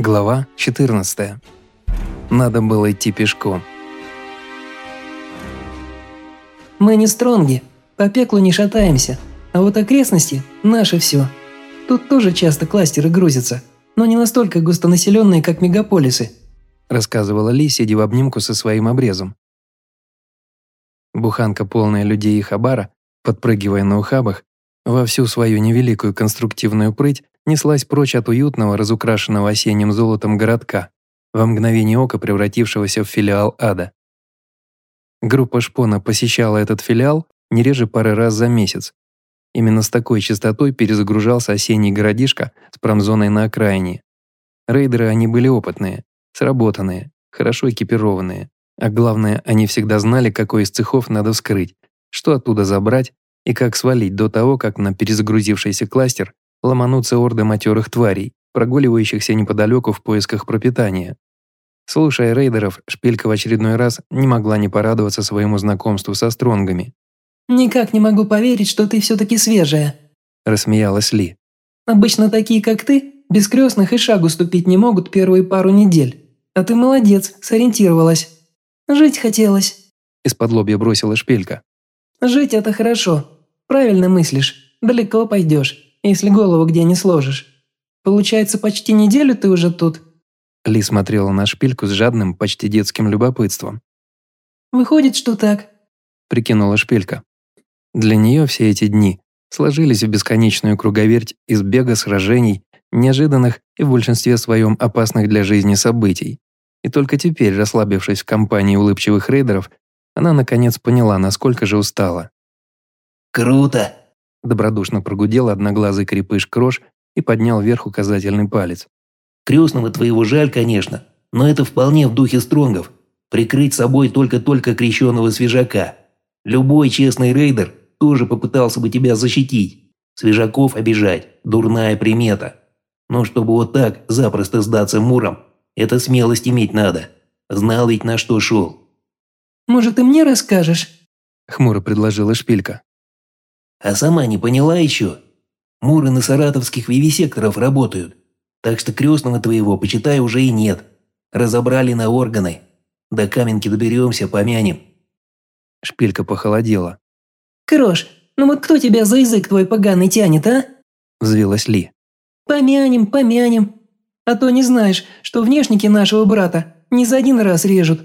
Глава 14. Надо было идти пешком. Мы не стронги, по пеклу не шатаемся, а вот окрестности – наше все. Тут тоже часто кластеры грузятся, но не настолько густонаселенные, как мегаполисы», – рассказывала Ли, сидя в обнимку со своим обрезом. Буханка, полная людей и хабара, подпрыгивая на ухабах, во всю свою невеликую конструктивную прыть неслась прочь от уютного, разукрашенного осенним золотом городка, во мгновение ока превратившегося в филиал ада. Группа Шпона посещала этот филиал не реже пары раз за месяц. Именно с такой частотой перезагружался осенний городишко с промзоной на окраине. Рейдеры они были опытные, сработанные, хорошо экипированные. А главное, они всегда знали, какой из цехов надо вскрыть, что оттуда забрать и как свалить до того, как на перезагрузившийся кластер ломанутся орды матерых тварей, прогуливающихся неподалеку в поисках пропитания. Слушая рейдеров, Шпилька в очередной раз не могла не порадоваться своему знакомству со стронгами. «Никак не могу поверить, что ты все-таки свежая», – рассмеялась Ли. «Обычно такие, как ты, без крестных и шагу ступить не могут первые пару недель. А ты молодец, сориентировалась. Жить хотелось». Из-под лобья бросила Шпилька. «Жить – это хорошо. Правильно мыслишь. Далеко пойдешь если голову где не сложишь. Получается, почти неделю ты уже тут?» Ли смотрела на шпильку с жадным, почти детским любопытством. «Выходит, что так», – прикинула шпилька. Для нее все эти дни сложились в бесконечную круговерть из бега сражений, неожиданных и в большинстве своем опасных для жизни событий. И только теперь, расслабившись в компании улыбчивых рейдеров, она наконец поняла, насколько же устала. «Круто!» Добродушно прогудел одноглазый крепыш Крош и поднял вверх указательный палец. «Крестного твоего жаль, конечно, но это вполне в духе стронгов. Прикрыть собой только-только крещенного свежака. Любой честный рейдер тоже попытался бы тебя защитить. Свежаков обижать – дурная примета. Но чтобы вот так запросто сдаться муром, это смелость иметь надо. Знал ведь на что шел». «Может, ты мне расскажешь?» – хмуро предложила Шпилька. А сама не поняла еще? Муры на саратовских вивисекторов работают. Так что крестного твоего, почитай, уже и нет. Разобрали на органы. До каменки доберемся, помянем». Шпилька похолодела. «Крош, ну вот кто тебя за язык твой поганый тянет, а?» Взвилась Ли. «Помянем, помянем. А то не знаешь, что внешники нашего брата не за один раз режут.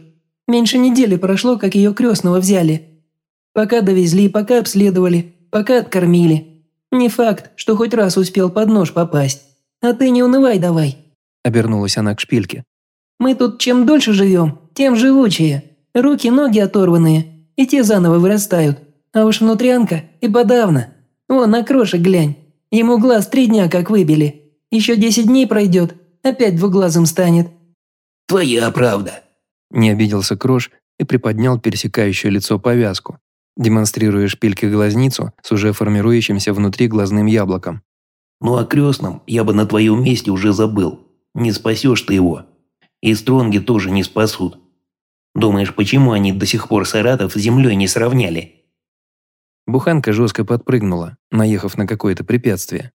Меньше недели прошло, как ее крестного взяли. Пока довезли, пока обследовали, пока откормили. Не факт, что хоть раз успел под нож попасть. А ты не унывай давай». Обернулась она к шпильке. «Мы тут чем дольше живем, тем живучее. Руки, ноги оторванные, и те заново вырастают. А уж внутрянка и подавно. Вон, на крошек глянь. Ему глаз три дня как выбили. Еще десять дней пройдет, опять двуглазым станет». «Твоя правда», – не обиделся Крош и приподнял пересекающее лицо повязку демонстрируя шпильке глазницу с уже формирующимся внутри глазным яблоком. «Ну о крестном я бы на твоем месте уже забыл. Не спасешь ты его. И стронги тоже не спасут. Думаешь, почему они до сих пор Саратов с землей не сравняли?» Буханка жестко подпрыгнула, наехав на какое-то препятствие.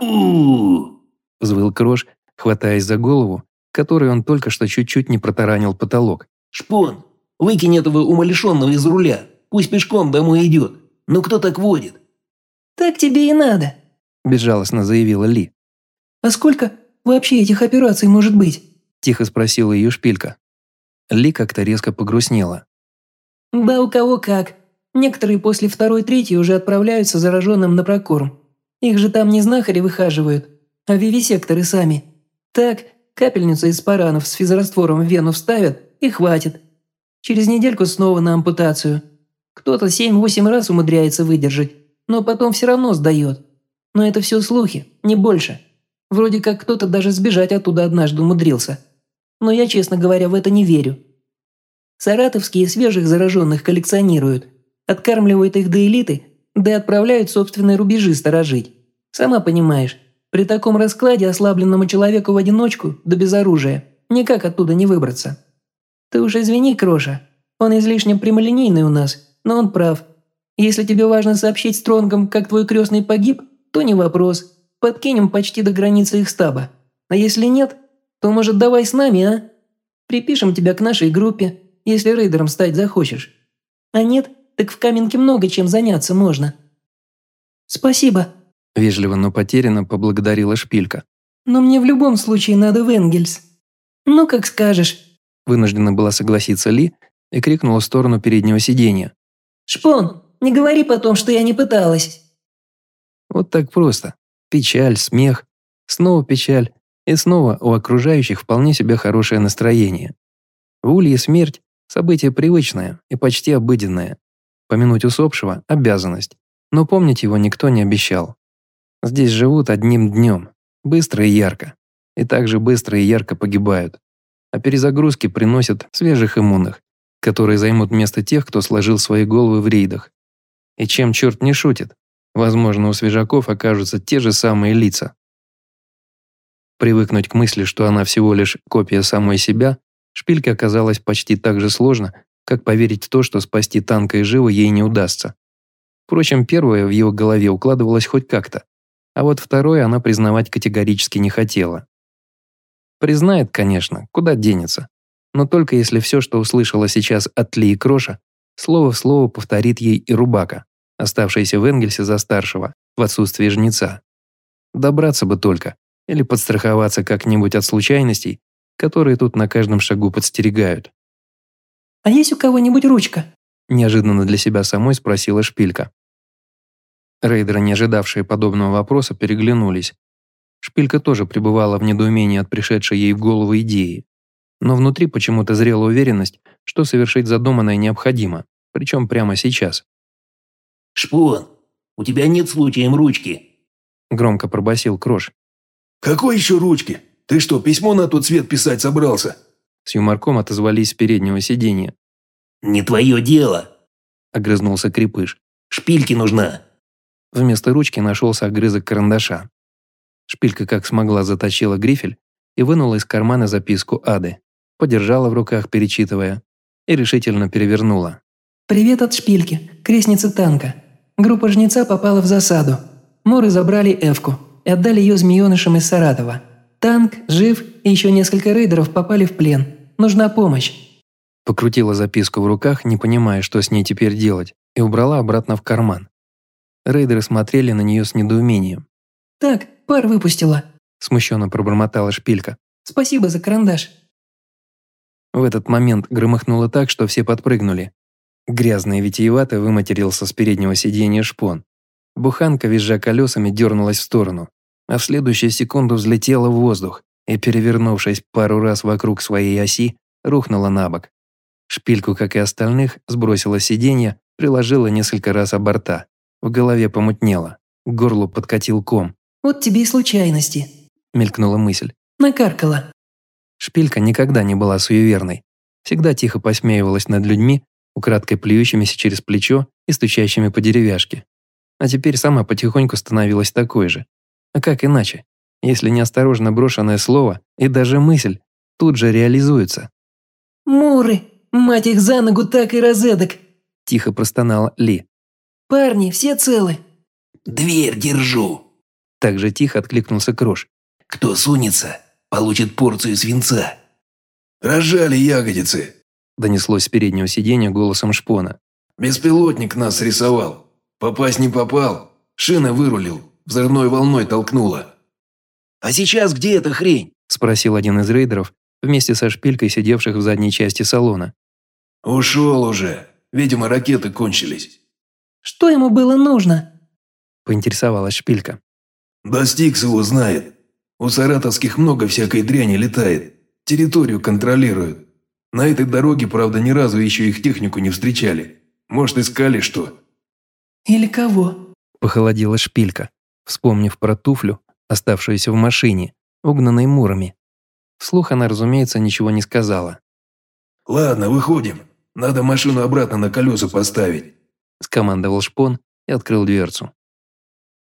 у взвыл Крош, хватаясь за голову, которой он только что чуть-чуть не протаранил потолок. «Шпон, выкинь этого умалишенного из руля, Пусть пешком домой идет. Ну кто так водит?» «Так тебе и надо», – безжалостно заявила Ли. «А сколько вообще этих операций может быть?» – тихо спросила ее шпилька. Ли как-то резко погрустнела. «Да у кого как. Некоторые после второй-третьей уже отправляются зараженным на прокорм. Их же там не знахари выхаживают, а вивисекторы сами. Так, капельницу из паранов с физраствором в вену вставят и хватит. Через недельку снова на ампутацию. Кто-то семь-восемь раз умудряется выдержать, но потом все равно сдает. Но это все слухи, не больше. Вроде как кто-то даже сбежать оттуда однажды умудрился. Но я, честно говоря, в это не верю. Саратовские свежих зараженных коллекционируют, откармливают их до элиты, да и отправляют собственные рубежи сторожить. Сама понимаешь, при таком раскладе ослабленному человеку в одиночку, да без оружия, никак оттуда не выбраться. Ты уж извини, Кроша, он излишне прямолинейный у нас, но он прав. Если тебе важно сообщить Стронгам, как твой крестный погиб, то не вопрос. Подкинем почти до границы их стаба. А если нет, то, может, давай с нами, а? Припишем тебя к нашей группе, если рейдером стать захочешь. А нет, так в Каменке много чем заняться можно». «Спасибо», – вежливо, но потерянно поблагодарила Шпилька. «Но мне в любом случае надо в Энгельс. Ну, как скажешь». Вынуждена была согласиться Ли и крикнула в сторону переднего сиденья. «Шпон, не говори потом, что я не пыталась». Вот так просто. Печаль, смех, снова печаль, и снова у окружающих вполне себе хорошее настроение. В Улье смерть – событие привычное и почти обыденное. Помянуть усопшего – обязанность, но помнить его никто не обещал. Здесь живут одним днем, быстро и ярко, и также быстро и ярко погибают. А перезагрузки приносят свежих иммунных, которые займут место тех, кто сложил свои головы в рейдах. И чем черт не шутит, возможно, у свежаков окажутся те же самые лица. Привыкнуть к мысли, что она всего лишь копия самой себя, шпильке оказалось почти так же сложно, как поверить в то, что спасти танка и живо ей не удастся. Впрочем, первое в его голове укладывалось хоть как-то, а вот второе она признавать категорически не хотела. Признает, конечно, куда денется, но только если все, что услышала сейчас от Ли и Кроша, слово в слово повторит ей и Рубака, оставшаяся в Энгельсе за старшего, в отсутствие жнеца. Добраться бы только, или подстраховаться как-нибудь от случайностей, которые тут на каждом шагу подстерегают. «А есть у кого-нибудь ручка?» Неожиданно для себя самой спросила Шпилька. Рейдеры, не ожидавшие подобного вопроса, переглянулись. Шпилька тоже пребывала в недоумении от пришедшей ей в голову идеи. Но внутри почему-то зрела уверенность, что совершить задуманное необходимо, причем прямо сейчас. «Шпон, у тебя нет случаем ручки?» Громко пробасил Крош. «Какой еще ручки? Ты что, письмо на тот свет писать собрался?» С юморком отозвались с переднего сиденья. «Не твое дело!» – огрызнулся Крепыш. «Шпильки нужна!» Вместо ручки нашелся огрызок карандаша. Шпилька как смогла заточила грифель и вынула из кармана записку Ады. Подержала в руках, перечитывая, и решительно перевернула. «Привет от Шпильки, крестницы танка. Группа жнеца попала в засаду. Моры забрали Эвку и отдали ее змеенышам из Саратова. Танк, жив, и еще несколько рейдеров попали в плен. Нужна помощь». Покрутила записку в руках, не понимая, что с ней теперь делать, и убрала обратно в карман. Рейдеры смотрели на нее с недоумением. «Так, пар выпустила», – смущенно пробормотала шпилька. «Спасибо за карандаш». В этот момент громыхнуло так, что все подпрыгнули. Грязный витиевато выматерился с переднего сиденья шпон. Буханка, визжа колесами, дернулась в сторону, а в следующую секунду взлетела в воздух и, перевернувшись пару раз вокруг своей оси, рухнула на бок. Шпильку, как и остальных, сбросила сиденье, приложила несколько раз о борта. В голове помутнело, к горлу подкатил ком. «Вот тебе и случайности», – мелькнула мысль. «Накаркала». Шпилька никогда не была суеверной. Всегда тихо посмеивалась над людьми, украдкой плюющимися через плечо и стучащими по деревяшке а теперь сама потихоньку становилась такой же. А как иначе, если неосторожно брошенное слово и даже мысль тут же реализуются? «Муры! Мать их за ногу так и розеток!» – тихо простонала Ли. «Парни, все целы?» «Дверь держу!» Так же тихо откликнулся Крош. «Кто сунется, получит порцию свинца!» «Рожали ягодицы!» – донеслось с переднего сиденья голосом шпона. «Беспилотник нас рисовал!» Попасть не попал. Шина вырулил. Взрывной волной толкнула. «А сейчас где эта хрень?» – спросил один из рейдеров, вместе со шпилькой, сидевших в задней части салона. «Ушел уже. Видимо, ракеты кончились». «Что ему было нужно?» – поинтересовалась шпилька. «Да Стикс его знает. У саратовских много всякой дряни летает. Территорию контролируют. На этой дороге, правда, ни разу еще их технику не встречали. Может, искали что?» «Или кого?» – похолодела шпилька, вспомнив про туфлю, оставшуюся в машине, угнанной мурами. Вслух она, разумеется, ничего не сказала. «Ладно, выходим. Надо машину обратно на колеса поставить», – скомандовал шпон и открыл дверцу.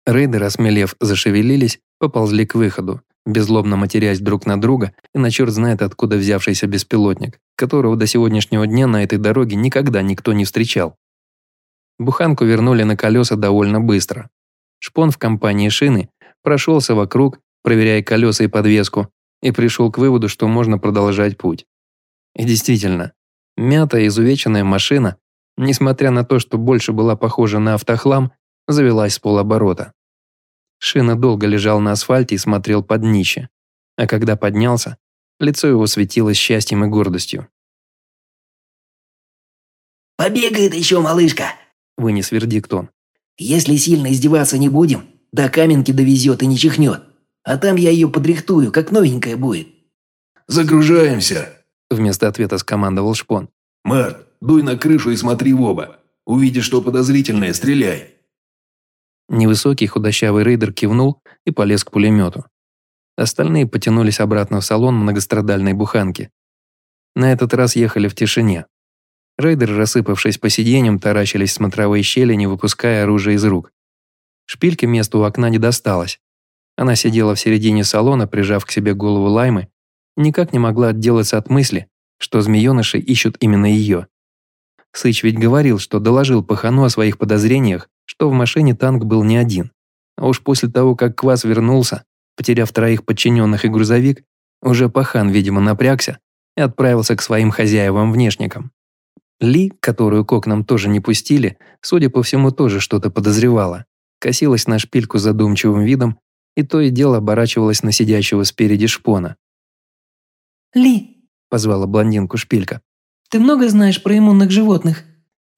Рейдеры, осмелев, зашевелились, поползли к выходу, беззлобно матерясь друг на друга и на черт знает откуда взявшийся беспилотник, которого до сегодняшнего дня на этой дороге никогда никто не встречал. Буханку вернули на колеса довольно быстро. Шпон в компании шины прошелся вокруг, проверяя колеса и подвеску, и пришел к выводу, что можно продолжать путь. И действительно, мятая изувеченная машина, несмотря на то, что больше была похожа на автохлам, завелась с полоборота. Шина долго лежал на асфальте и смотрел под днище, а когда поднялся, лицо его светилось счастьем и гордостью. «Побегает еще, малышка!» – вынес вердикт он. «Если сильно издеваться не будем, до каменки довезет и не чихнет. А там я ее подрихтую, как новенькая будет». «Загружаемся!» – вместо ответа скомандовал Шпон. «Март, дуй на крышу и смотри в оба. Увидишь что подозрительное, стреляй». Невысокий худощавый рейдер кивнул и полез к пулемету. Остальные потянулись обратно в салон многострадальной буханки. На этот раз ехали в тишине. Рейдеры, рассыпавшись по сиденьям, таращились в смотровые щели, не выпуская оружие из рук. Шпильке места у окна не досталось. Она сидела в середине салона, прижав к себе голову Лаймы, и никак не могла отделаться от мысли, что змееныши ищут именно ее. Сыч ведь говорил, что доложил Пахану о своих подозрениях, что в машине танк был не один. А уж после того, как Квас вернулся, потеряв троих подчиненных и грузовик, уже Пахан, видимо, напрягся и отправился к своим хозяевам-внешникам. Ли, которую к окнам тоже не пустили, судя по всему, тоже что-то подозревала. Косилась на шпильку задумчивым видом и то и дело оборачивалась на сидящего спереди шпона. «Ли», – позвала блондинку шпилька. «ты много знаешь про иммунных животных?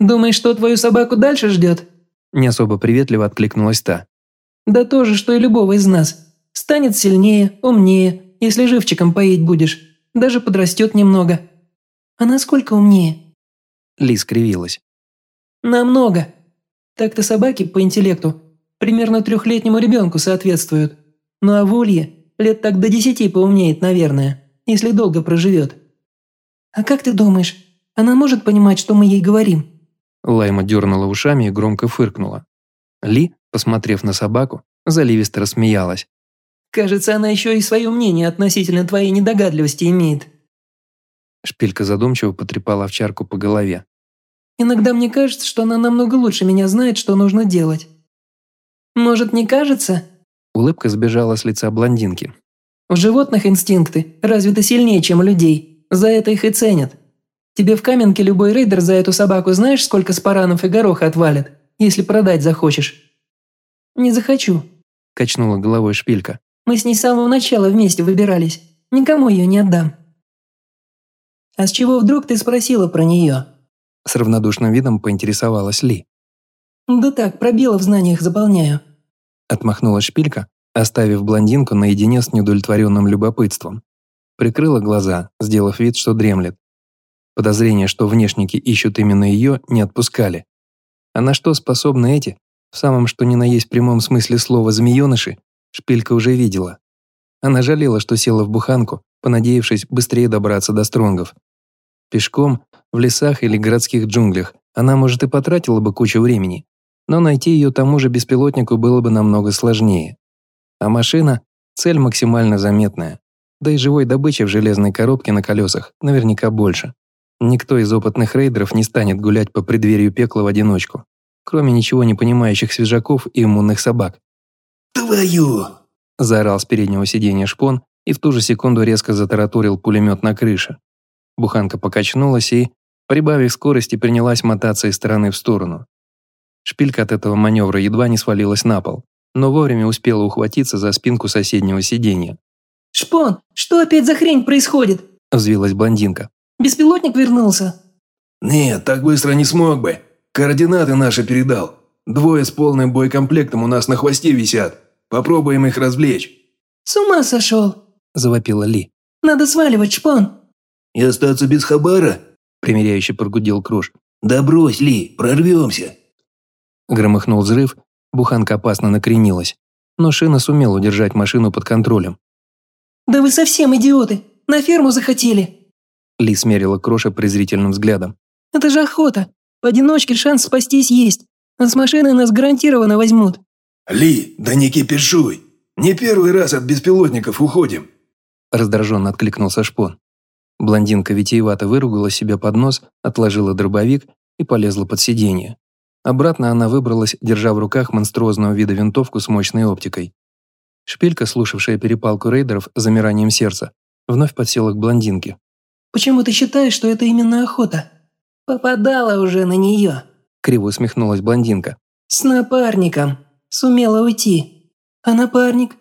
Думаешь, что твою собаку дальше ждет?» Не особо приветливо откликнулась та. «Да то же, что и любого из нас. Станет сильнее, умнее, если живчиком поить будешь. Даже подрастет немного. А насколько умнее?» Ли скривилась. «Намного. Так-то собаки по интеллекту примерно трехлетнему ребенку соответствуют. Ну а в улье лет так до десяти поумнеет, наверное, если долго проживет. А как ты думаешь, она может понимать, что мы ей говорим?» Лайма дернула ушами и громко фыркнула. Ли, посмотрев на собаку, заливисто рассмеялась. «Кажется, она еще и свое мнение относительно твоей недогадливости имеет». Шпилька задумчиво потрепала овчарку по голове. «Иногда мне кажется, что она намного лучше меня знает, что нужно делать». «Может, не кажется?» Улыбка сбежала с лица блондинки. «У животных инстинкты развиты сильнее, чем у людей. За это их и ценят. Тебе в каменке любой рейдер за эту собаку знаешь, сколько спаранов и гороха отвалит, если продать захочешь?» «Не захочу», – качнула головой шпилька. «Мы с ней с самого начала вместе выбирались. Никому ее не отдам». «А с чего вдруг ты спросила про нее?» С равнодушным видом поинтересовалась Ли. «Да так, пробелы в знаниях заполняю». Отмахнулась шпилька, оставив блондинку наедине с неудовлетворенным любопытством. Прикрыла глаза, сделав вид, что дремлет. Подозрения, что внешники ищут именно ее, не отпускали. А на что способны эти, в самом что ни на есть прямом смысле слова «змееныши», шпилька уже видела. Она жалела, что села в буханку, понадеявшись быстрее добраться до стронгов. Пешком, в лесах или городских джунглях она, может, и потратила бы кучу времени, но найти ее тому же беспилотнику было бы намного сложнее. А машина – цель максимально заметная. Да и живой добычи в железной коробке на колесах наверняка больше. Никто из опытных рейдеров не станет гулять по преддверию пекла в одиночку, кроме ничего не понимающих свежаков и иммунных собак. «Твою!» – заорал с переднего сиденья шпон и в ту же секунду резко затараторил пулемет на крыше. Буханка покачнулась и, прибавив скорости, принялась мотаться из стороны в сторону. Шпилька от этого маневра едва не свалилась на пол, но вовремя успела ухватиться за спинку соседнего сиденья. «Шпон, что опять за хрень происходит?» – взвилась блондинка. «Беспилотник вернулся?» «Нет, так быстро не смог бы. Координаты наши передал. Двое с полным боекомплектом у нас на хвосте висят. Попробуем их развлечь». «С ума сошел!» – завопила Ли. «Надо сваливать, шпон!» «И остаться без хабара?» – примиряюще прогудел Круш. «Да брось, Ли, прорвемся!» Громыхнул взрыв, буханка опасно накренилась, но Шина сумел удержать машину под контролем. «Да вы совсем идиоты! На ферму захотели!» Ли смерила Кроша презрительным взглядом. «Это же охота! Поодиночке шанс спастись есть, а с машины нас гарантированно возьмут!» «Ли, да не кипишуй! Не первый раз от беспилотников уходим!» Раздраженно откликнулся Шпон. Блондинка витиевато выругала себя под нос, отложила дробовик и полезла под сиденье. Обратно она выбралась, держа в руках монструозного вида винтовку с мощной оптикой. Шпилька, слушавшая перепалку рейдеров с замиранием сердца, вновь подсела к блондинке. «Почему ты считаешь, что это именно охота?» «Попадала уже на нее», – криво усмехнулась блондинка. «С напарником. Сумела уйти. А напарник?»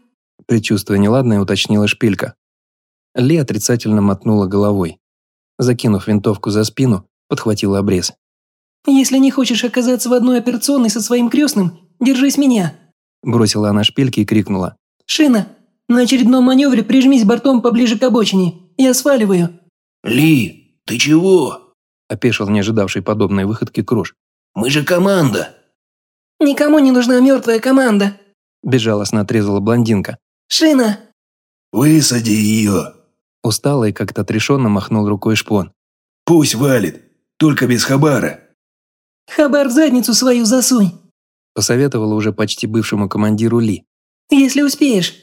Предчувствуя неладное, уточнила шпилька. Ли отрицательно мотнула головой. Закинув винтовку за спину, подхватила обрез. «Если не хочешь оказаться в одной операционной со своим крестным, держись меня!» Бросила она шпильки и крикнула. «Шина, на очередном маневре прижмись бортом поближе к обочине. Я сваливаю». «Ли, ты чего?» Опешил не ожидавший подобной выходки Крош. «Мы же команда!» «Никому не нужна мертвая команда!» Безжалостно отрезала блондинка. «Шина!» «Высади ее!» Устало и как-то отрешенно махнул рукой шпон. «Пусть валит, только без хабара!» «Хабар в задницу свою засунь!» Посоветовала уже почти бывшему командиру Ли. «Если успеешь!»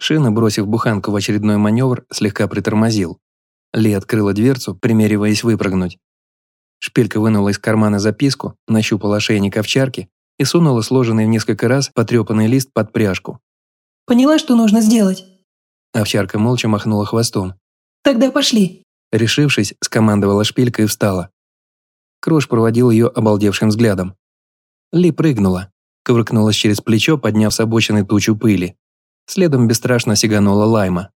Шина, бросив буханку в очередной маневр, слегка притормозил. Ли открыла дверцу, примериваясь выпрыгнуть. Шпилька вынула из кармана записку, нащупала ошейник овчарки и сунула сложенный в несколько раз потрепанный лист под пряжку. «Поняла, что нужно сделать?» Овчарка молча махнула хвостом. «Тогда пошли!» Решившись, скомандовала шпилька и встала. Крош проводил ее обалдевшим взглядом. Ли прыгнула, ковыркнулась через плечо, подняв с обочины тучу пыли. Следом бесстрашно сиганула Лайма.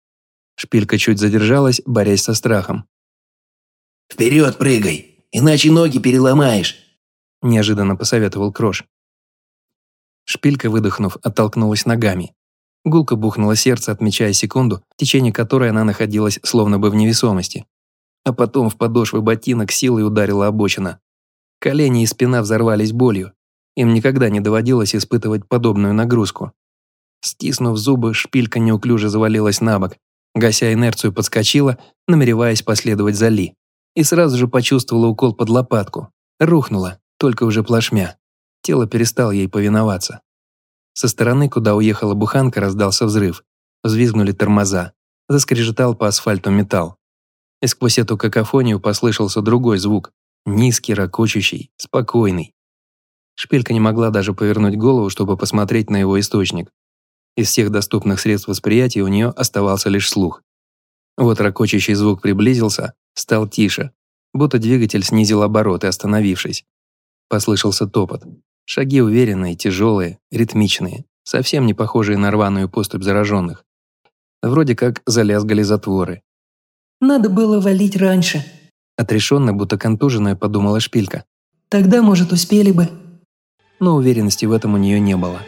Шпилька чуть задержалась, борясь со страхом. «Вперед прыгай, иначе ноги переломаешь!» Неожиданно посоветовал Крош. Шпилька, выдохнув, оттолкнулась ногами. Гулко бухнуло сердце, отмечая секунду, в течение которой она находилась словно бы в невесомости. А потом в подошвы ботинок силой ударила обочина. Колени и спина взорвались болью. Им никогда не доводилось испытывать подобную нагрузку. Стиснув зубы, шпилька неуклюже завалилась на бок, гася инерцию подскочила, намереваясь последовать за Ли. И сразу же почувствовала укол под лопатку. Рухнула, только уже плашмя. Тело перестало ей повиноваться. Со стороны, куда уехала буханка, раздался взрыв. Взвизгнули тормоза. Заскрежетал по асфальту металл. И сквозь эту какофонию послышался другой звук. Низкий, ракочущий, спокойный. Шпилька не могла даже повернуть голову, чтобы посмотреть на его источник. Из всех доступных средств восприятия у нее оставался лишь слух. Вот ракочущий звук приблизился, стал тише, будто двигатель снизил обороты, остановившись. Послышался топот. Шаги уверенные, тяжелые, ритмичные, совсем не похожие на рваную поступь зараженных. Вроде как залязгали затворы. «Надо было валить раньше», – отрешенно, будто контуженная, подумала шпилька. «Тогда, может, успели бы». Но уверенности в этом у нее не было.